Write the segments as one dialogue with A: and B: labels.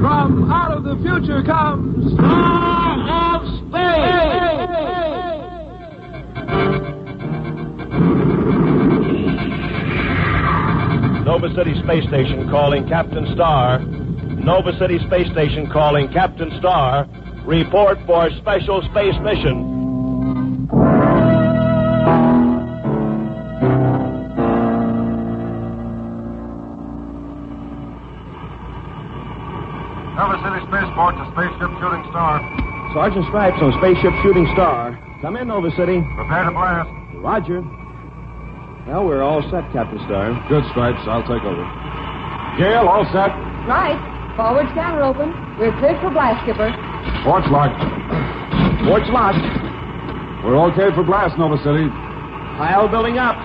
A: From out of the future comes Starr of Space!
B: Nova City Space Station calling Captain Starr. Nova City Space Station calling Captain Starr. Report for special space mission. Sergeant Stripes on Spaceship Shooting Star. Come in, Nova City.
C: Prepare to blast.
B: Roger. Well, we're all set, Captain Starr.
C: Good, Stripes. I'll take over. Gail, all set.
D: Right. Forward scanner open. We're cleared for blast, Skipper.
C: Port's locked.
B: Port's locked.
C: We're okay for blast, Nova City.
B: Pile building up.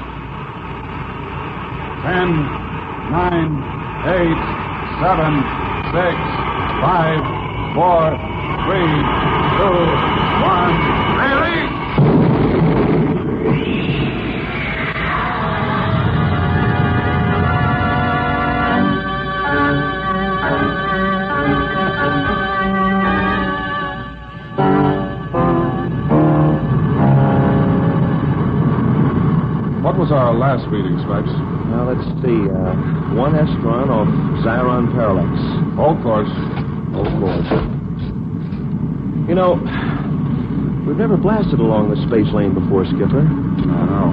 C: Ten, nine, eight, seven, six, five, four, three, two, one. Release! What was our last reading, Stripes?
B: Now, let's see. Uh, one Estron off Xiron Parallax.
C: Hold course.
B: Of course. You know, we've never blasted along the space lane before, Skipper.
C: I know.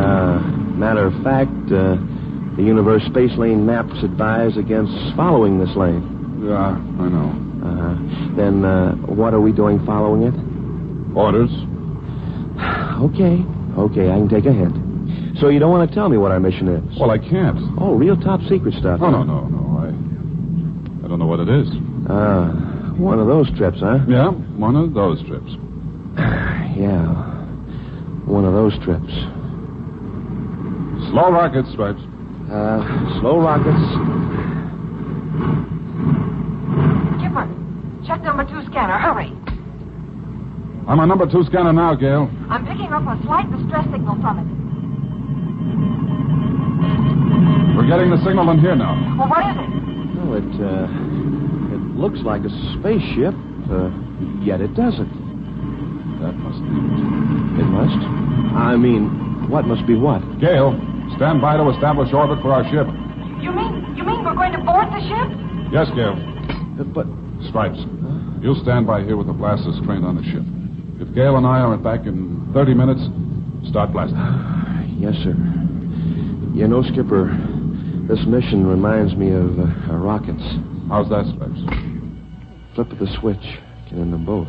B: Uh, matter of fact, uh, the universe space lane maps advise against following this lane.
C: Yeah, I know.
B: Uh, then, uh, what are we doing following it?
C: Orders?
B: Okay, okay, I can take a hint. So you don't want to tell me what our mission is?
C: Well, I can't.
B: Oh, real top secret stuff.
C: Oh, no, no, no. I, I don't know what it is.
B: Ah, one of those trips, huh?
C: Yeah, one of those trips.
B: Yeah, one of those trips.
C: Slow rockets, Stripes.
B: Uh, slow rockets.
D: Skipper, check number two scanner. Hurry.
C: I'm on number two scanner now, Gail.
D: I'm picking up a slight distress signal from it.
C: We're getting the signal in here now.
D: Well, what is it?
B: Well, it, uh, it looks like a spaceship, uh, yet it doesn't.
C: That must be it.
B: It must. I mean, what must be what?
C: Gail, stand by to establish orbit for our ship.
D: You mean you mean we're going to board the ship?
C: Yes, Gail.
B: Uh, but,
C: Stripes, you'll stand by here with the blasters trained on the ship. If Gail and I aren't back in 30 minutes, start blasting.
B: yes, sir. You know, Skipper, this mission reminds me of uh, uh, rockets.
C: How's that, Stripes?
B: Flip of the switch, get in them both.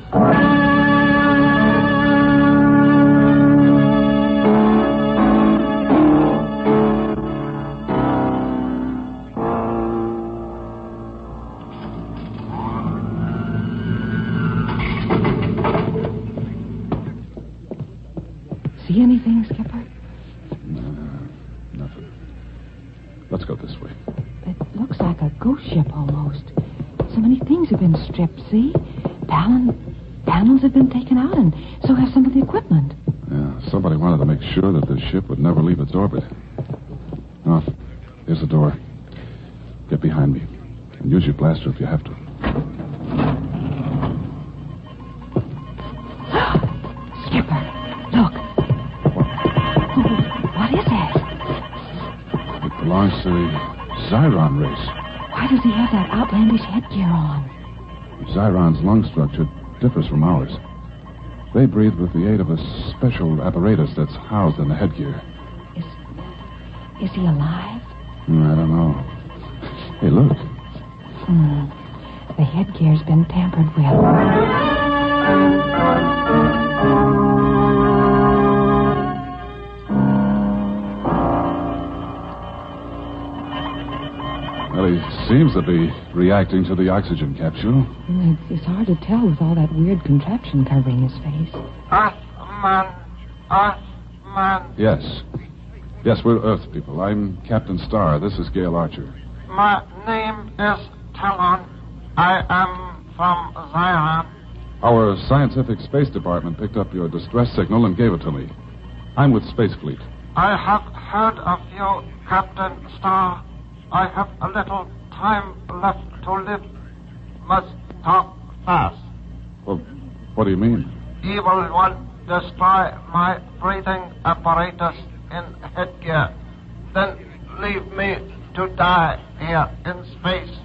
D: So have some of the equipment.
C: Yeah, somebody wanted to make sure that the ship would never leave its orbit. Oh, here's the door. Get behind me. And use your blaster if you have to.
D: Skipper, look. Oh, what is it?
C: It belongs to the Xiron race.
D: Why does he have that outlandish headgear on?
C: Xiron's lung structure differs from ours. They breathe with the aid of a special apparatus that's housed in the headgear.
D: Is is he alive?
C: Hmm, I don't know. Hey, look.
D: Hmm. The headgear's been tampered with.
C: To be reacting to the oxygen capsule.
D: It's, it's hard to tell with all that weird contraption covering his face.
E: Earthman. Earthman.
C: Yes. Yes, we're Earth people. I'm Captain Starr. This is Gail Archer.
E: My name is Talon. I am from Zion.
C: Our scientific space department picked up your distress signal and gave it to me. I'm with Space Fleet.
E: I have heard of you, Captain Starr. I have a little time left to live. Must talk fast.
C: Well, what do you mean?
E: Evil one, destroy my breathing apparatus in headgear. Then leave me to die here in space.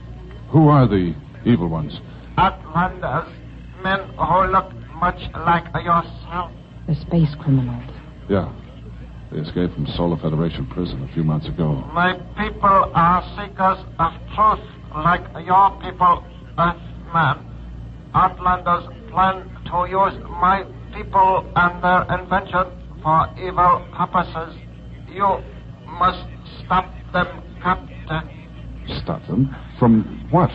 C: Who are the evil ones?
E: Outlanders, men who look much like yourself.
D: The space criminals.
C: Yeah. They escaped from Solar Federation prison a few months ago.
E: My people are seekers of truth, like your people, Earthmen. Outlanders plan to use my people and their invention for evil purposes. You must stop them, Captain.
C: Stop them? From what?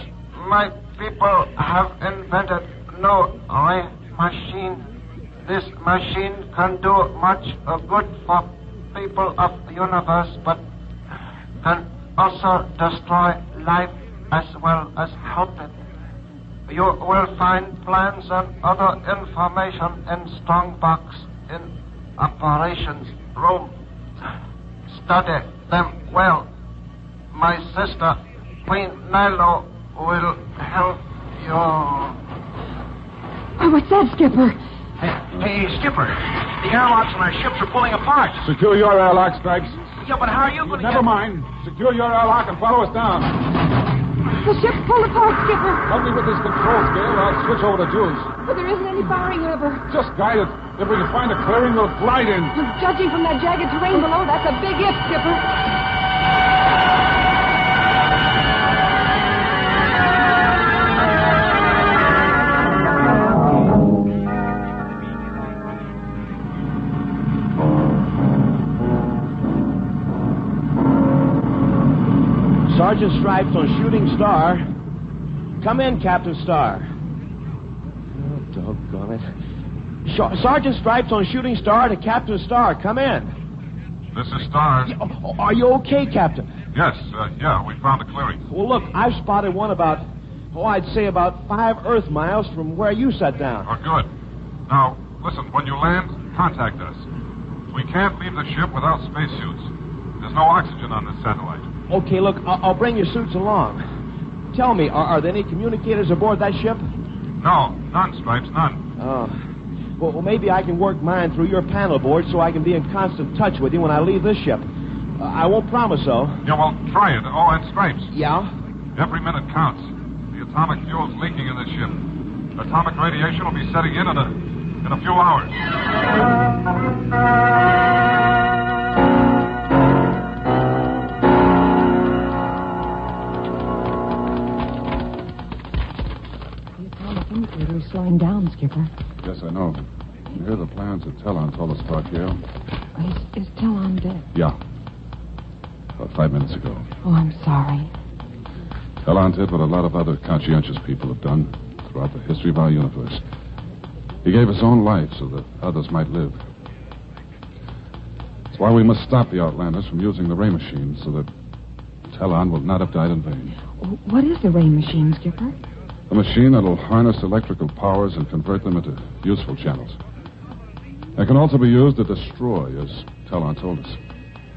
E: My people have invented no ray machine. This machine can do much good for people of the universe, but can also destroy life as well as help it. You will find plans and other information in Strongbox in operations room. Study them well. My sister, Queen Nilo, will help you.
D: Oh, what's that, Skipper?
B: Hey, Skipper, the airlocks on our ships are pulling apart.
C: Secure your airlock, Stripes.
B: Yeah, but how are you going to
C: Never mind. Secure your airlock and follow us down.
D: The ship's pulled apart, Skipper.
C: Help me with this control scale. I'll switch over to Jules.
D: But there isn't any firing lever.
C: Just guide it. If we can find a clearing, we'll glide in.
D: Judging from that jagged terrain below, that's a big if, Skipper.
B: Sergeant Stripes on Shooting Star. Come in, Captain Starr. Oh, doggone it. Sh- Sergeant Stripes on Shooting Star to Captain Starr. Come in.
F: This is
B: Starr. Oh, Are you okay, Captain?
F: Yes, uh, yeah, we found a clearing.
B: Well, look, I've spotted one about, oh, I'd say about five Earth miles from where you sat down.
F: Oh, good. Now, listen, when you land, contact us. We can't leave the ship without spacesuits. There's no oxygen on this satellite.
B: Okay, look, I'll, I'll bring your suits along. Tell me, are, are there any communicators aboard that ship?
F: No, none, Stripes, none.
B: Oh. Well, well, maybe I can work mine through your panel board so I can be in constant touch with you when I leave this ship. Uh, I won't promise so.
F: Yeah, well, try it. Oh, and Stripes.
B: Yeah?
F: Every minute counts. The atomic fuel's leaking in the ship. Atomic radiation will be setting in in a, in a few hours.
D: Is slowing down, Skipper.
C: Yes, I know. You hear the plans that Telon told us about, Gail?
D: Is, is Telon dead?
C: Yeah. About five minutes ago.
D: Oh, I'm sorry.
C: Telon did what a lot of other conscientious people have done throughout the history of our universe. He gave his own life so that others might live. That's why we must stop the Outlanders from using the ray machine so that Telon will not have died in vain.
D: Oh, what is the ray machine, Skipper?
C: A machine that'll harness electrical powers and convert them into useful channels. It can also be used to destroy, as Talon told us.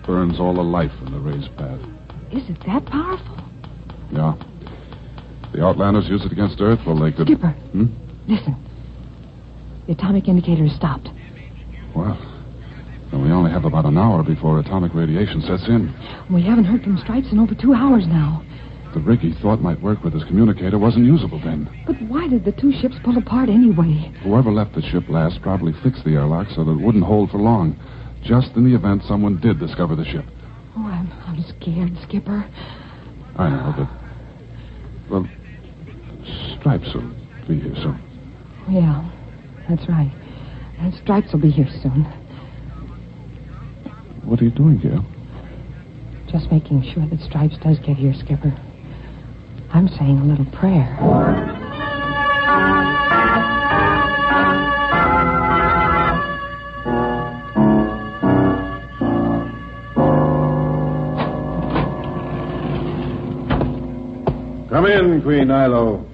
C: Burns all the life in the ray's path.
D: Is it that powerful?
C: Yeah. The Outlanders use it against Earth, well, they could.
D: Skipper.
C: Hmm?
D: Listen. The atomic indicator is stopped.
C: Well, then we only have about an hour before atomic radiation sets in.
D: We haven't heard from Stripes in over two hours now.
C: The rig he thought might work with his communicator wasn't usable then.
D: But why did the two ships pull apart anyway?
C: Whoever left the ship last probably fixed the airlock so that it wouldn't hold for long, just in the event someone did discover the ship.
D: Oh, I'm, I'm scared, Skipper.
C: I know, but. Well, Stripes will be here soon.
D: Yeah, that's right. And Stripes will be here soon.
C: What are you doing, Gail?
D: Just making sure that Stripes does get here, Skipper. I'm saying a little prayer.
C: Come in, Queen Ilo.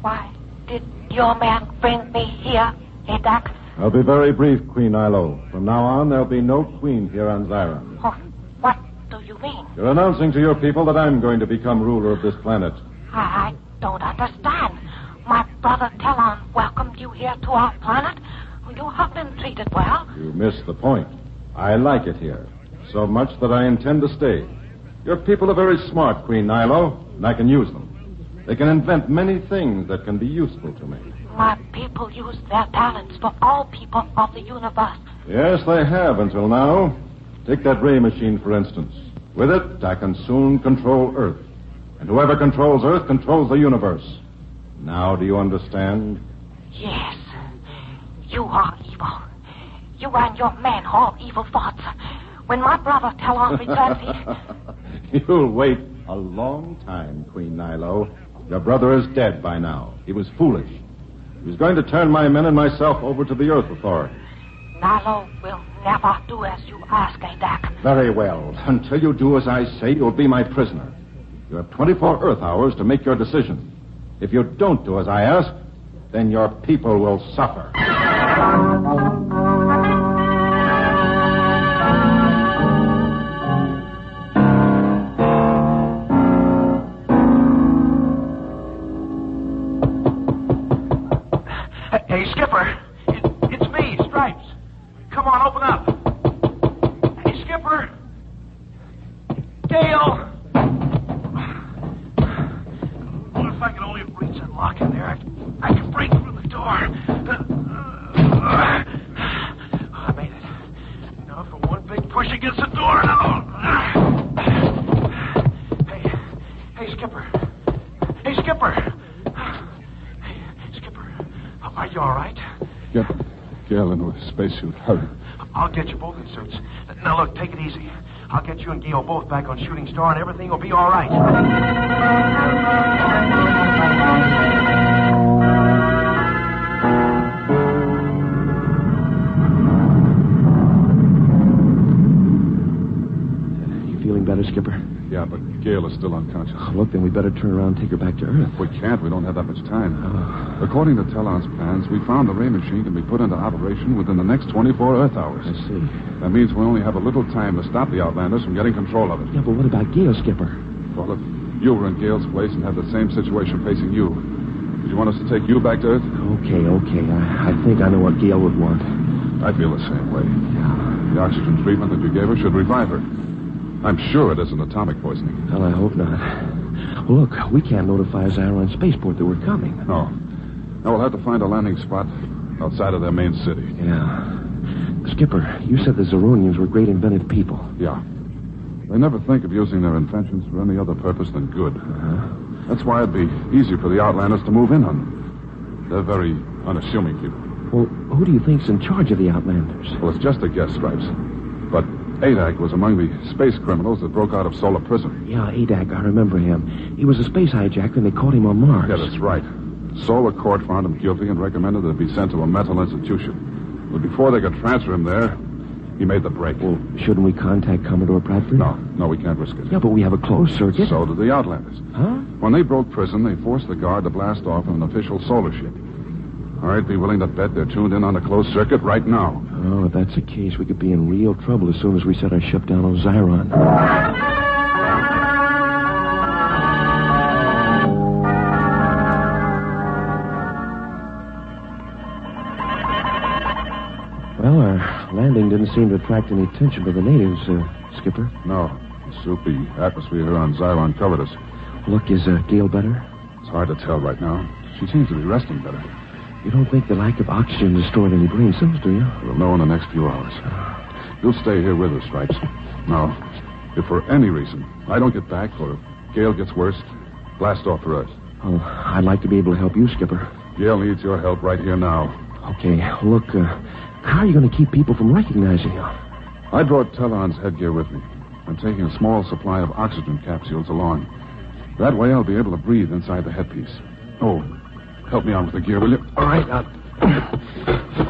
G: Why did your man bring me here, Edax? I'll be very brief, Queen Ilo. From now on, there'll be no queen here on Zyron.
H: Oh, what do you mean?
G: You're announcing to your people that I'm going to become ruler of this planet.
H: I, I don't understand. My brother Talon welcomed you here to our planet. You have been treated well.
G: You missed the point. I like it here. So much that I intend to stay. Your people are very smart, Queen Nilo, and I can use them. They can invent many things that can be useful to me.
H: My people use their talents for all people of the universe.
G: Yes, they have until now. Take that ray machine, for instance. With it, I can soon control Earth. And whoever controls Earth controls the universe. Now, do you understand?
H: Yes. You are evil. You and your men hold evil thoughts. When my brother Talon returns, he...
G: You'll wait a long time, Queen Nilo. Your brother is dead by now. He was foolish. He was going to turn my men and myself over to the Earth Authority.
H: Nilo will never do as you ask, Adak.
G: Very well. Until you do as I say, you'll be my prisoner. You have 24 Earth hours to make your decision. If you don't do as I ask, then your people will suffer.
A: I, I can break through the door. Oh, I made it. Now for one big push against the door. Now. Hey, hey, Skipper. Hey, Skipper. Hey, Skipper. Are you all right?
C: Get Gail into a spacesuit. Hurry.
A: I'll get you both in suits. Now, look, take it easy. I'll get you and Gil both back on Shooting Star, and everything will be all right.
C: Yeah, but Gail is still unconscious.
B: Oh, look, then we better turn around and take her back to Earth.
C: We can't. We don't have that much time. Oh. According to Talon's plans, we found the ray machine can be put into operation within the next 24 Earth hours.
B: I see.
C: That means we only have a little time to stop the Outlanders from getting control of it.
B: Yeah, but what about Gail, Skipper?
C: Well, if you were in Gail's place and had the same situation facing you, would you want us to take you back to Earth?
B: Okay, okay. I, I think I know what Gail would want.
C: I feel the same way. Yeah. The oxygen treatment that you gave her should revive her. I'm sure it isn't atomic poisoning.
B: Well, I hope not. Look, we can't notify Zyron Spaceport that we're coming.
C: No. Now we'll have to find a landing spot outside of their main city.
B: Yeah. Skipper, you said the Zeronians were great inventive people.
C: Yeah. They never think of using their inventions for any other purpose than good.
B: Uh-huh.
C: That's why it'd be easy for the Outlanders to move in on them. They're very unassuming people.
B: Well, who do you think's in charge of the Outlanders?
C: Well, it's just a guess, Stripes. But Adak was among the space criminals that broke out of Solar Prison.
B: Yeah, Adak, I remember him. He was a space hijacker, and they caught him on Mars.
C: Yeah, that's right. Solar Court found him guilty and recommended that he be sent to a mental institution. But before they could transfer him there, he made the break.
B: Well, shouldn't we contact Commodore Bradford?
C: No, no, we can't risk it.
B: Yeah, but we have a closed circuit.
C: So did the Outlanders.
B: Huh?
C: When they broke prison, they forced the guard to blast off an official solar ship. I'd be willing to bet they're tuned in on a closed circuit right now.
B: Oh, if that's the case, we could be in real trouble as soon as we set our ship down on Zyron. Well, our landing didn't seem to attract any attention by the natives, uh, Skipper.
C: No, the soupy atmosphere here on Zyron covered us.
B: Look, is uh, Gail better?
C: It's hard to tell right now. She seems to be resting better.
B: You don't think the lack of oxygen destroyed any brain cells, do you?
C: We'll know in the next few hours. You'll stay here with us, Stripes. Now, if for any reason I don't get back or Gail gets worse, blast off for Earth.
B: Oh, I'd like to be able to help you, Skipper.
C: Gail needs your help right here now.
B: Okay, look, uh, how are you going to keep people from recognizing you?
C: I brought Telon's headgear with me. I'm taking a small supply of oxygen capsules along. That way I'll be able to breathe inside the headpiece. Oh, help me out with the gear, will you?
B: All right, now.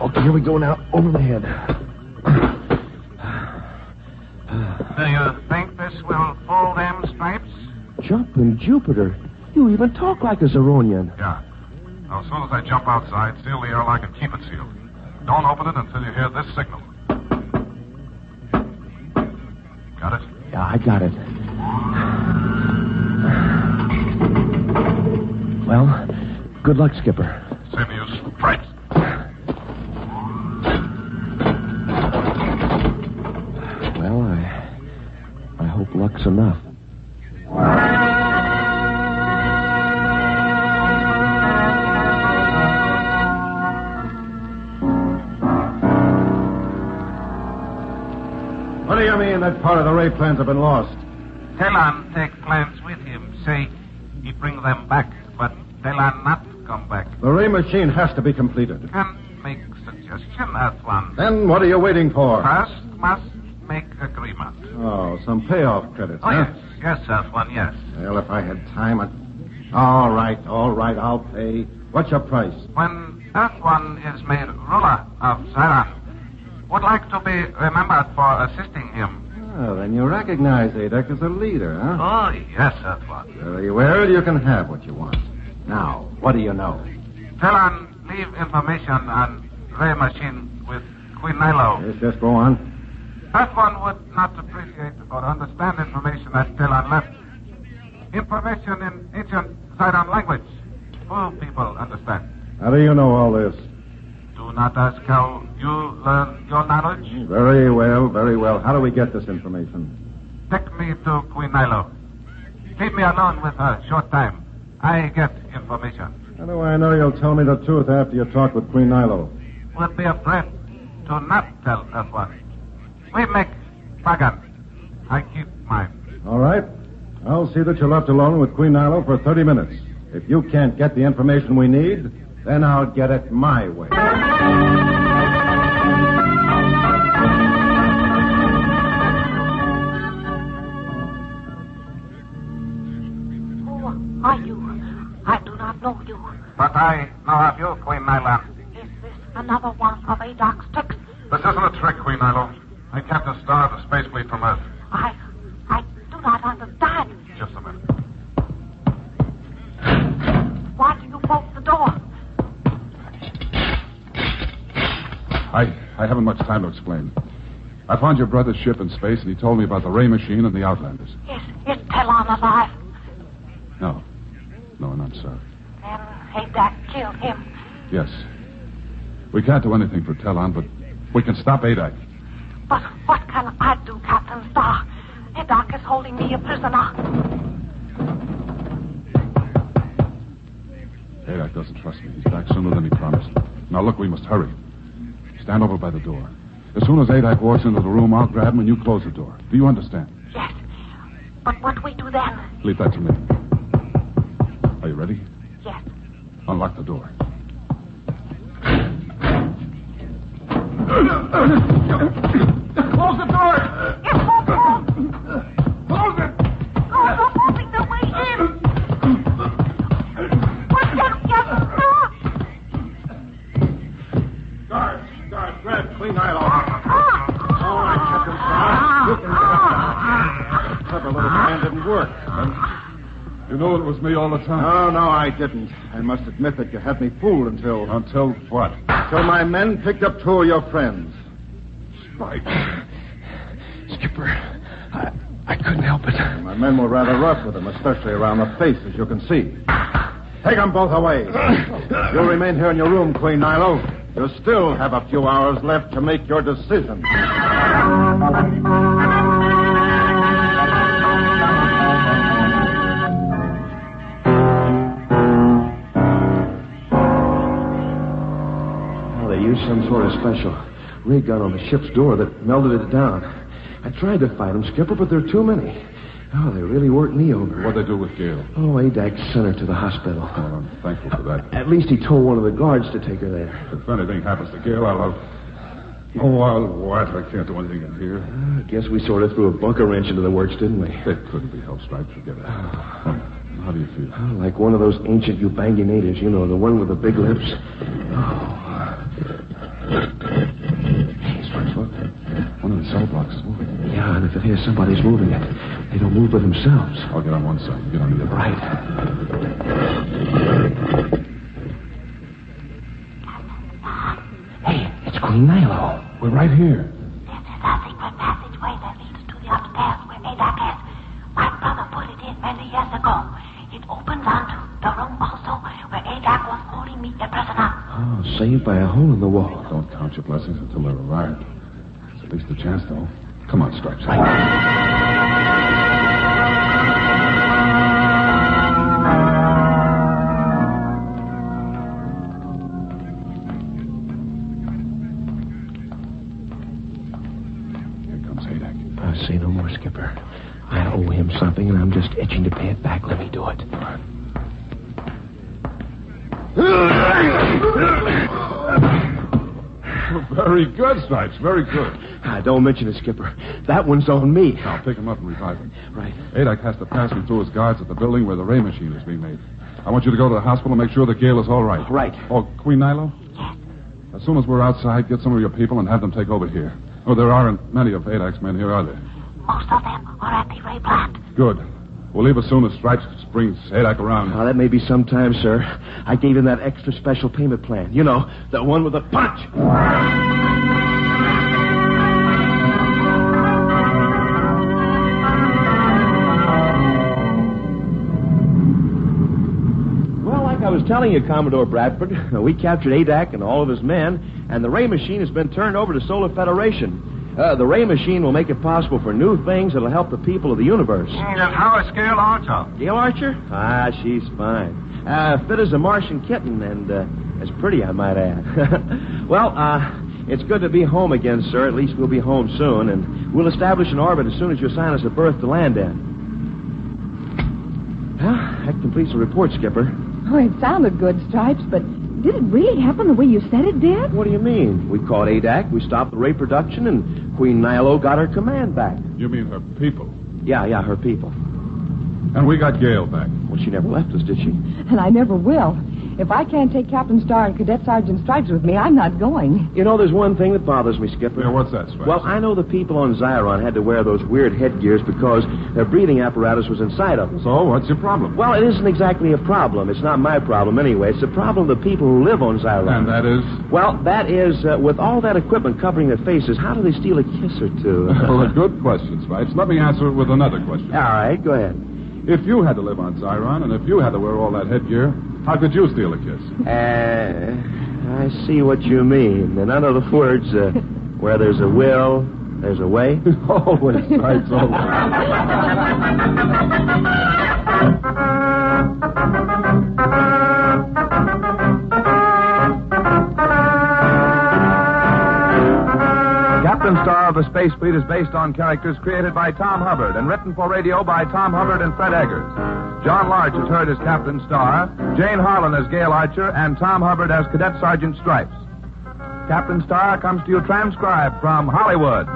B: Okay, here we go now, over the head.
E: Do you think this will fool them, Stripes?
B: Jumping Jupiter. You even talk like a Zeronian.
F: Yeah. Now, as soon as I jump outside, seal the airlock and keep it sealed.
I: Don't open it until you hear this signal. Got it?
B: Yeah, I got it. Well, good luck, Skipper.
I: Same to you, Stripes.
B: Well, I. I hope luck's enough.
G: What do you mean that part of the ray plans have been lost?
J: Telan take plans with him. Say he bring them back, but Telan not come back.
G: The ray machine has to be completed.
J: Can make suggestion at.
G: Then what are you waiting for?
J: First must make agreement.
G: Oh, some payoff credits,
J: Oh
G: huh?
J: yes, yes, one, yes.
G: Well, if I had time, I'd... All right, all right, I'll pay. What's your price?
J: When that one is made ruler of Zion, would like to be remembered for assisting him.
G: Oh, then you recognize Adek as a leader, huh?
J: Oh yes, one.
G: Very well, you can have what you want. Now, what do you know?
J: Telan leave information on Ray machine with Queen Nilo.
G: Yes, yes, go on.
J: That one would not appreciate or understand information that Telan left. Information in ancient Zidon language. Full people understand.
G: How do you know all this?
J: Do not ask how you learn your knowledge.
G: Very well, very well. How do we get this information?
J: Take me to Queen Nilo. Leave me alone with her short time. I get information.
G: How do I know you'll tell me the truth after you talk with Queen Nilo?
J: Would be afraid to not tell that what. We make bargain. I keep mine.
G: All right. I'll see that you're left alone with Queen Nilo for 30 minutes. If you can't get the information we need, then I'll get it my way.
J: But I know of you, Queen Nilo.
H: Is this another one of Adok's tricks?
I: This isn't a trick, Queen Nilo. I Captain Starr of the space fleet from Earth.
H: I, I do not understand.
I: Just a minute.
H: Why do you bolt the door?
C: I, I haven't much time to explain. I found your brother's ship in space, and he told me about the ray machine and the Outlanders.
H: Is, is Telon alive?
C: No. No, none, sir.
H: Then Adak killed him.
C: Yes. We can't do anything for Telon, but we can stop Adak.
H: But what can I do, Captain Starr? Adak is holding me a prisoner.
C: Adak doesn't trust me. He's back sooner than he promised. Now, look, we must hurry. Stand over by the door. As soon as Adak walks into the room, I'll grab him and you close the door. Do you understand?
H: Yes. But what we do then?
C: Leave that to me. Are you ready? Unlock the door. me all the time.
G: No, no, I didn't. I must admit that you had me fooled until...
C: Until what?
G: Until my men picked up two of your friends.
C: Spike.
B: Skipper, I, I couldn't help it.
G: My men were rather rough with them, especially around the face, as you can see. Take them both away. You'll remain here in your room, Queen Nilo. You still have a few hours left to make your decision.
B: Some sort of special ray gun on the ship's door that melted it down. I tried to fight them, Skipper, but there are too many. Oh, they really worked me over.
C: What'd they do with Gail?
B: Oh, Adak sent her to the hospital.
C: Well, I'm thankful for that.
B: At least he told one of the guards to take her there.
C: If anything happens to Gail, I'll have. Oh, I'll what? I can't do anything in here.
B: I guess we sort of threw a bunker wrench into the works, didn't we?
C: It couldn't be helped, Stripes. Forget it. Oh, how do you feel?
B: Oh, like one of those ancient Ubangi natives, you know, the one with the big lips. Oh. Hey, Stripes, look.
C: One of the cell blocks is moving.
B: Yeah, and if it is, somebody's moving it. They don't move by themselves.
C: I'll get on one side. You get on the other.
B: Right. Hey, it's Queen Nilo.
C: We're right here.
H: This is a secret passageway that leads to the upstairs where Adak is. My brother put it in many years ago. It opens onto the room also where Adak was holding me a prisoner.
B: Oh, saved by a hole in the wall.
C: Don't count your blessings until they're arrived. It's at least a chance, though. Come on, Stripes. Here comes Hadak.
B: Uh, say no more, Skipper. I owe him something, and I'm just itching to pay it back. Let me do it.
C: Very good, Stripes. Very good.
B: Ah, don't mention it, Skipper. That one's on me.
C: Now, pick him up and revive him.
B: Right.
C: Adak has to pass me through his guards at the building where the ray machine is being made. I want you to go to the hospital and make sure that Gail is all right.
B: Right.
C: Oh, Queen Nilo? As soon as we're outside, get some of your people and have them take over here. Oh, there aren't many of Adak's men here, are there?
H: Most of them are at the Ray plant.
C: Good. We'll leave as soon as Stripes brings Adak around.
B: Now, that may be some time, sir. I gave him that extra special payment plan. You know, the one with the punch. Well, like I was telling you, Commodore Bradford, we captured Adak and all of his men, and the Ray machine has been turned over to Solar Federation. Uh, the Ray machine will make it possible for new things that'll help the people of the universe.
E: And how is Gail Archer?
B: Gail Archer? Ah, she's fine. Uh, fit as a Martian kitten and uh, as pretty, I might add. well, uh, it's good to be home again, sir. At least we'll be home soon, and we'll establish an orbit as soon as you assign us a berth to land in. Well, that completes the report, Skipper.
D: Oh, it sounded good, Stripes, but did it really happen the way you said it did?
B: What do you mean? We caught Adak, we stopped the ray production, and Queen Nilo got her command back.
C: You mean her people?
B: Yeah, yeah, her people.
C: And we got Gail back.
B: Well, she never left us, did she?
D: And I never will. If I can't take Captain Starr and Cadet Sergeant Stripes with me, I'm not going.
B: You know, there's one thing that bothers me, Skipper.
C: Yeah, what's that, Stripes?
B: Well, I know the people on Zyron had to wear those weird headgears because their breathing apparatus was inside of them.
C: So, what's your problem?
B: Well, it isn't exactly a problem. It's not my problem anyway. It's the problem of the people who live on Zyron.
C: And that is?
B: Well, that is, uh, with all that equipment covering their faces, how do they steal a kiss or two?
C: well, a good question, Stripes. Let me answer it with another question.
B: all right, go ahead.
C: If you had to live on Zyron, and if you had to wear all that headgear, how could you steal a kiss?
B: Uh, I see what you mean. In other words, uh, where there's a will, there's a way.
C: always, Stripes, always.
K: Captain Starr of the Space Fleet is based on characters created by Tom Hubbard and written for radio by Tom Hubbard and Fred Eggers. John Larch is heard as Captain Starr, Jane Harlan as Gail Archer, and Tom Hubbard as Cadet Sergeant Stripes. Captain Starr comes to you transcribed from Hollywood.